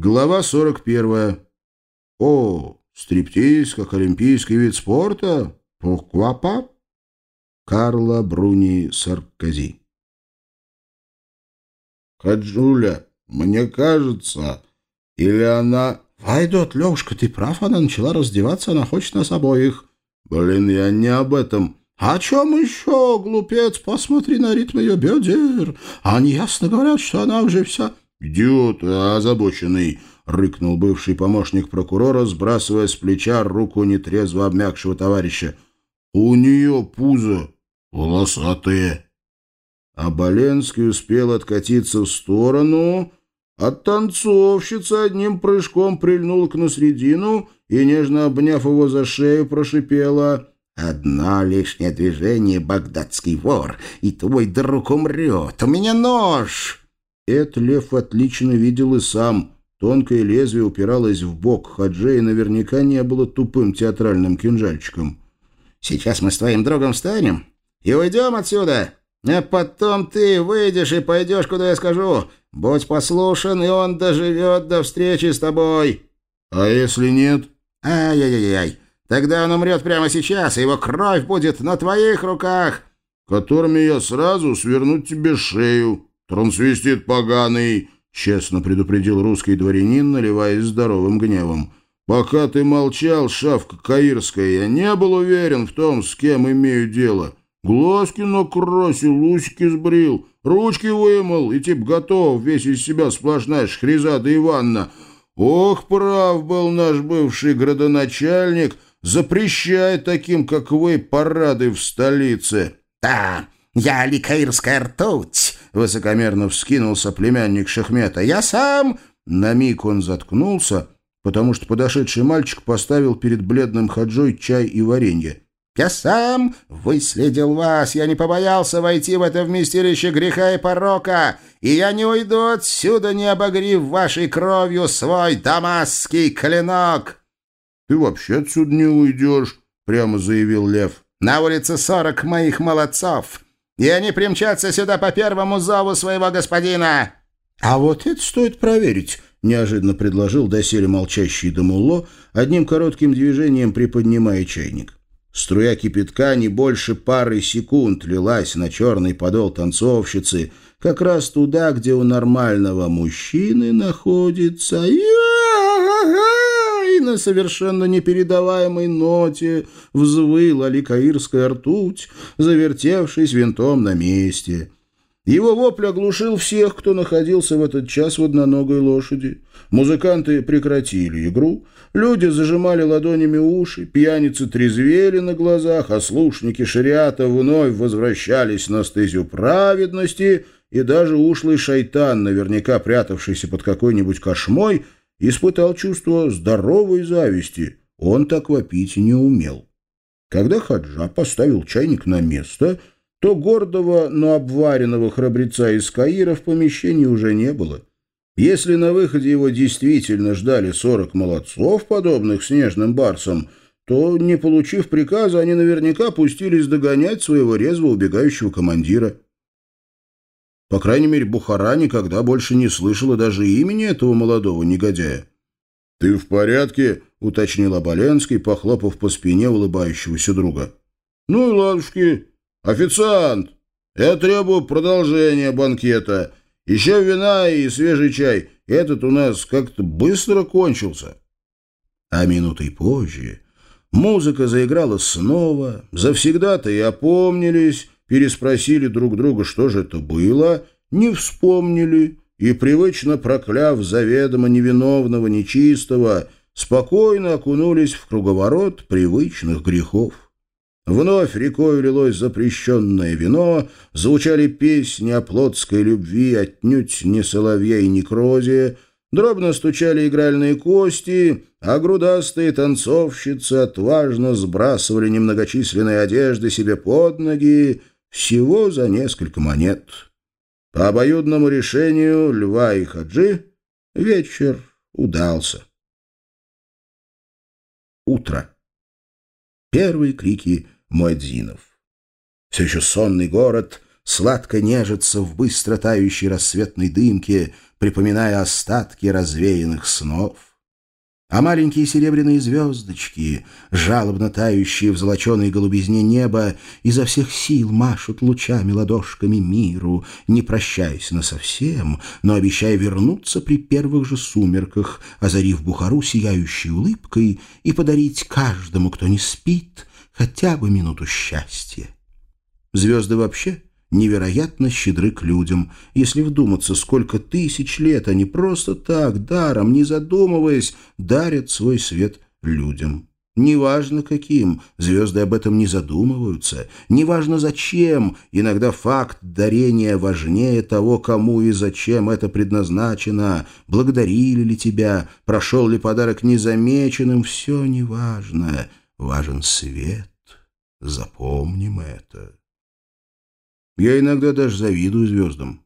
Глава 41. О, стриптиз как олимпийский вид спорта? Pourquoi Карла Бруни Саркози. Хаджуля, мне кажется, или она... Вайдот, Левушка, ты прав, она начала раздеваться, она хочет нас обоих. Блин, я не об этом. «О чем еще, глупец? Посмотри на ритм ее бедер. Они ясно говорят, что она уже вся...» «Идиот озабоченный!» — рыкнул бывший помощник прокурора, сбрасывая с плеча руку нетрезво обмякшего товарища. «У нее пузо волосатые». А Боленский успел откатиться в сторону, а танцовщица одним прыжком прильнула к на средину и, нежно обняв его за шею, прошипела «Одно лишнее движение, багдадский вор, и твой друг умрет. У меня нож!» Это Лев отлично видел и сам. Тонкое лезвие упиралось в бок Хаджи и наверняка не было тупым театральным кинжальчиком. «Сейчас мы с твоим другом встанем и уйдем отсюда, а потом ты выйдешь и пойдешь, куда я скажу. Будь послушен, и он доживет до встречи с тобой». «А если нет?» «Ай-яй-яй-яй, тогда он умрет прямо сейчас, и его кровь будет на твоих руках». «Которыми я сразу сверну тебе шею». «Трансвестит поганый!» — честно предупредил русский дворянин, наливаясь здоровым гневом. «Пока ты молчал, шавка каирская, я не был уверен в том, с кем имею дело. Глазки накрасил, усики сбрил, ручки вымыл, и тип готов, весь из себя сплошная шхризада Иванна. Ох, прав был наш бывший градоначальник, запрещает таким, как вы, парады в столице». «Да, я ликаирская ртуть!» — высокомерно вскинулся племянник Шахмета. «Я сам...» На миг он заткнулся, потому что подошедший мальчик поставил перед бледным хаджой чай и варенье. «Я сам выследил вас, я не побоялся войти в это вместилище греха и порока, и я не уйду отсюда, не обогрив вашей кровью свой дамасский клинок!» «Ты вообще отсюда не уйдешь», — прямо заявил Лев. «На улице сорок моих молодцов, и они примчатся сюда по первому зову своего господина». «А вот это стоит проверить», — неожиданно предложил доселе молчащий Дамулло, одним коротким движением приподнимая чайник. Струя кипятка не больше пары секунд лилась на черный подол танцовщицы, как раз туда, где у нормального мужчины находится... На совершенно непередаваемой ноте взвыла ликаирская ртуть, завертевшись винтом на месте. Его вопль оглушил всех, кто находился в этот час в одноногой лошади. Музыканты прекратили игру, люди зажимали ладонями уши, пьяницы трезвели на глазах, а слушники шариата вновь возвращались на стезю праведности, и даже ушлый шайтан, наверняка прятавшийся под какой-нибудь кошмой, испытал чувство здоровой зависти. Он так вопить не умел. Когда Хаджа поставил чайник на место, то гордого, но обваренного храбреца из Каира в помещении уже не было. Если на выходе его действительно ждали сорок молодцов, подобных снежным барсам, то, не получив приказа, они наверняка пустились догонять своего резво убегающего командира. По крайней мере, Бухара никогда больше не слышала даже имени этого молодого негодяя. «Ты в порядке?» — уточнил Оболенский, похлопав по спине улыбающегося друга. «Ну и ладушки. Официант, я требую продолжения банкета. Еще вина и свежий чай. Этот у нас как-то быстро кончился. А минутой позже музыка заиграла снова. Завсегда-то и опомнились, переспросили друг друга, что же это было, не вспомнили и, привычно прокляв заведомо невиновного, нечистого, спокойно окунулись в круговорот привычных грехов. Вновь рекой лилось запрещенное вино, звучали песни о плотской любви, отнюдь не соловья и не крозе, дробно стучали игральные кости, а грудастые танцовщицы отважно сбрасывали немногочисленные одежды себе под ноги, всего за несколько монет. По обоюдному решению Льва и Хаджи вечер удался. Утро. Первые крики Муэдзинов. Все еще сонный город сладко нежится в быстро тающей рассветной дымке, припоминая остатки развеянных снов. А маленькие серебряные звездочки, жалобно тающие в золоченой голубизне неба, изо всех сил машут лучами ладошками миру, не прощаясь насовсем, но обещая вернуться при первых же сумерках, озарив Бухару сияющей улыбкой и подарить каждому, кто не спит, хотя бы минуту счастья. Звезды вообще невероятно щедры к людям. Если вдуматься, сколько тысяч лет они просто так, даром, не задумываясь, дарят свой свет людям. Неважно каким, звезды об этом не задумываются. Неважно зачем, иногда факт дарения важнее того, кому и зачем это предназначено. Благодарили ли тебя, прошел ли подарок незамеченным, все неважно. Важен свет. Запомним это. Я иногда даже завидую звездам.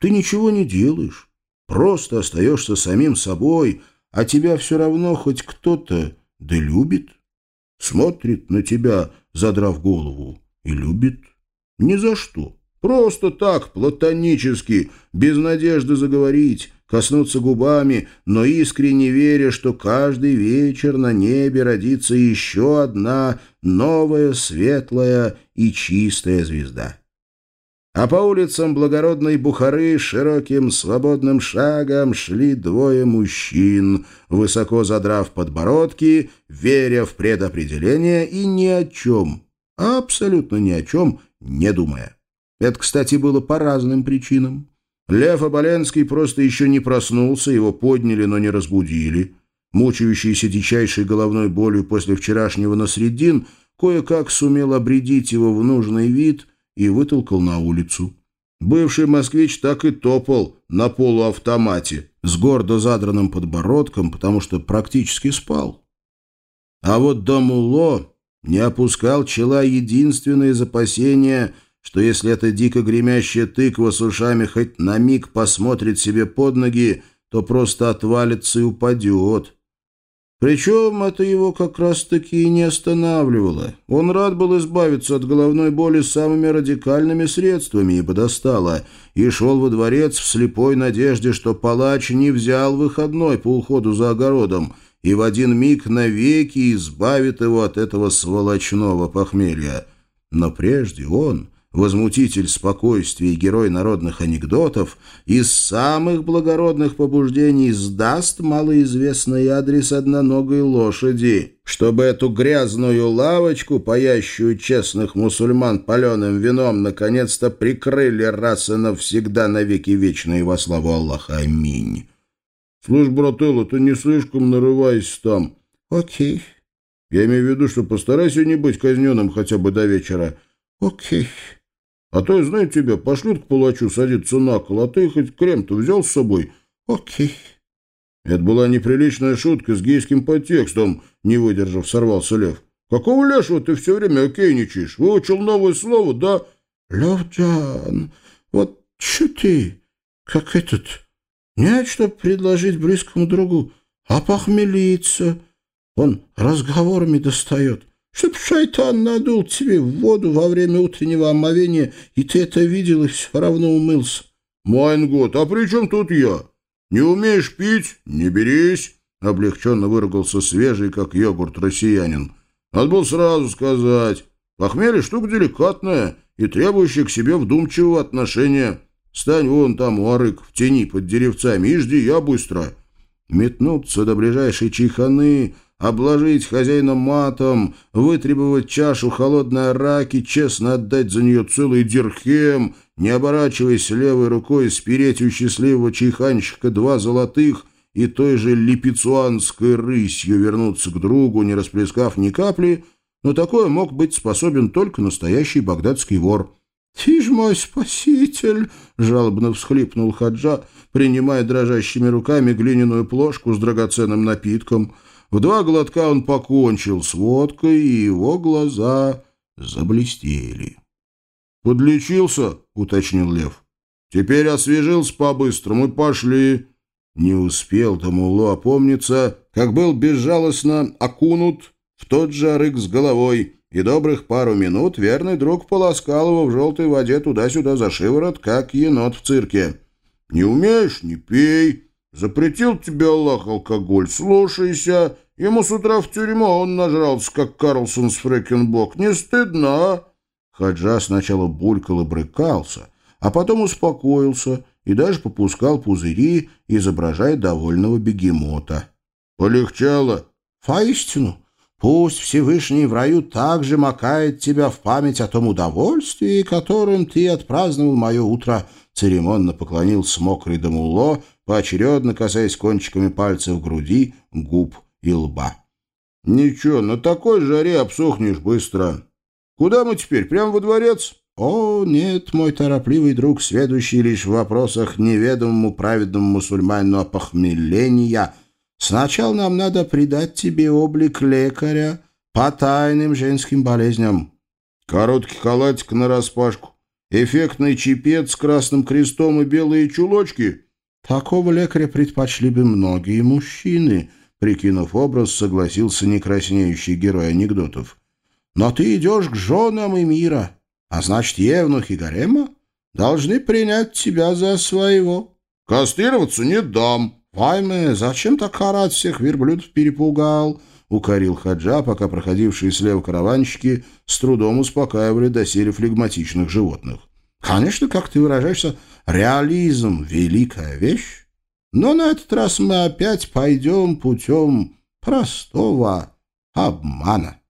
Ты ничего не делаешь, просто остаешься самим собой, а тебя все равно хоть кто-то да любит. Смотрит на тебя, задрав голову, и любит. Ни за что. Просто так, платонически, без надежды заговорить, коснуться губами, но искренне веря, что каждый вечер на небе родится еще одна новая, светлая и чистая звезда а по улицам благородной Бухары широким свободным шагом шли двое мужчин, высоко задрав подбородки, веря в предопределение и ни о чем, абсолютно ни о чем не думая. Это, кстати, было по разным причинам. Лев Оболенский просто еще не проснулся, его подняли, но не разбудили. Мучающийся дичайшей головной болью после вчерашнего насредин кое-как сумел обредить его в нужный вид — и вытолкал на улицу. Бывший москвич так и топал на полуавтомате с гордо задранным подбородком, потому что практически спал. А вот Дамуло не опускал чела единственное из опасения, что если эта дико гремящая тыква с ушами хоть на миг посмотрит себе под ноги, то просто отвалится и упадет. Причем это его как раз-таки и не останавливало. Он рад был избавиться от головной боли самыми радикальными средствами, ибо достало, и шел во дворец в слепой надежде, что палач не взял выходной по уходу за огородом и в один миг навеки избавит его от этого сволочного похмелья. Но прежде он возмутитель спокойствия и герой народных анекдотов, из самых благородных побуждений сдаст малоизвестный адрес одноногой лошади, чтобы эту грязную лавочку, паящую честных мусульман паленым вином, наконец-то прикрыли раз и навсегда навеки вечные во славу Аллаха. Аминь. Слушай, брателло, ты не слишком нарывайся там. Окей. Я имею в виду, что постарайся не быть казненным хотя бы до вечера. Окей. А то, знаю тебя, пошлют к палачу садиться на кол, а ты хоть крем-то взял с собой? Окей. Это была неприличная шутка с гейским подтекстом, не выдержав, сорвался Лев. Какого лешего ты все время окейничаешь? Выучил новое слово, да? Левджан, вот что ты, как этот, нет, что предложить близкому другу, а похмелиться. Он разговорами достает. Чтоб шайтан надул тебе в воду во время утреннего омовения, и ты это видел и все равно умылся. Майнгот, а при чем тут я? Не умеешь пить? Не берись. Облегченно выругался свежий, как йогурт, россиянин. Надо было сразу сказать. Похмелье штука деликатная и требующая к себе вдумчивого отношения. Стань вон там, у арык, в тени под деревцами и жди я быстро. Метнуться до ближайшей чайханы обложить хозяина матом, вытребовать чашу холодной раки, честно отдать за нее целый дирхем, не оборачиваясь левой рукой, спереть у счастливого чайханщика два золотых и той же липецуанской рысью вернуться к другу, не расплескав ни капли, но такое мог быть способен только настоящий багдадский вор. «Ты ж мой спаситель!» — жалобно всхлипнул Хаджа, принимая дрожащими руками глиняную плошку с драгоценным напитком — в два глотка он покончил с водкой, и его глаза заблестели. «Подлечился?» — уточнил Лев. «Теперь освежился по-быстрому и пошли». Не успел Тамуло опомниться, как был безжалостно окунут в тот же арык с головой и добрых пару минут верный друг полоскал его в желтой воде туда-сюда за шиворот, как енот в цирке. «Не умеешь — не пей. Запретил тебе Аллах алкоголь. Слушайся. Ему с утра в тюрьму он нажрался, как Карлсон с Фрэкенбок. Не стыдно, а?» Хаджа сначала булькал и брыкался, а потом успокоился и даже попускал пузыри, изображая довольного бегемота. «Полегчало?» «Поистину, пусть Всевышний в раю также макает тебя в память о том удовольствии, которым ты отпраздновал мое утро», церемонно поклонился мокрый Дамуло, поочередно касаясь кончиками пальцев груди, губ и лба. «Ничего, на такой жаре обсохнешь быстро. Куда мы теперь, прямо во дворец?» «О, нет, мой торопливый друг, сведущий лишь в вопросах неведомому праведному мусульманину опохмеления, сначала нам надо придать тебе облик лекаря по тайным женским болезням». «Короткий халатик нараспашку, эффектный чепец с красным крестом и белые чулочки». «Такого лекаря предпочли бы многие мужчины», — прикинув образ, согласился некраснеющий герой анекдотов. «Но ты идешь к женам и мира». А значит, Евнух и Гарема должны принять тебя за своего. Кастрироваться не дам. Вайме, зачем так орать всех верблюдов перепугал? Укорил Хаджа, пока проходившие слева караванщики с трудом успокаивали доселе флегматичных животных. Конечно, как ты выражаешься, реализм — великая вещь. Но на этот раз мы опять пойдем путем простого обмана.